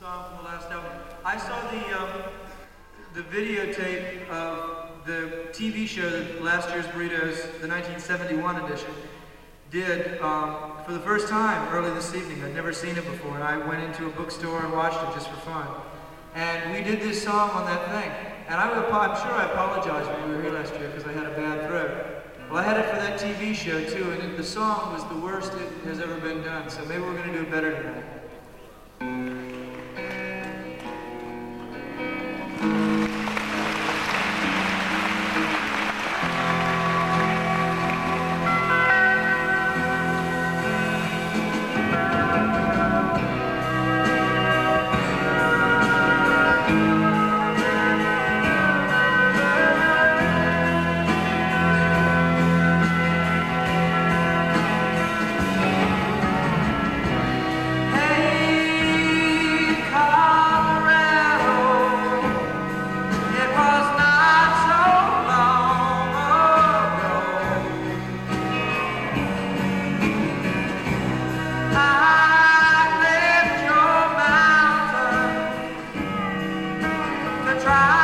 song from the last album. I saw the um, the videotape of the TV show that last year's Burritos, the 1971 edition, did um, for the first time early this evening. I'd never seen it before, and I went into a bookstore and watched it just for fun. And we did this song on that thing. And I I'm sure I apologized when we were here last year because I had a bad throat. Well, I had it for that TV show too, and the song was the worst it has ever been done. So maybe we're going to do it better tonight. try.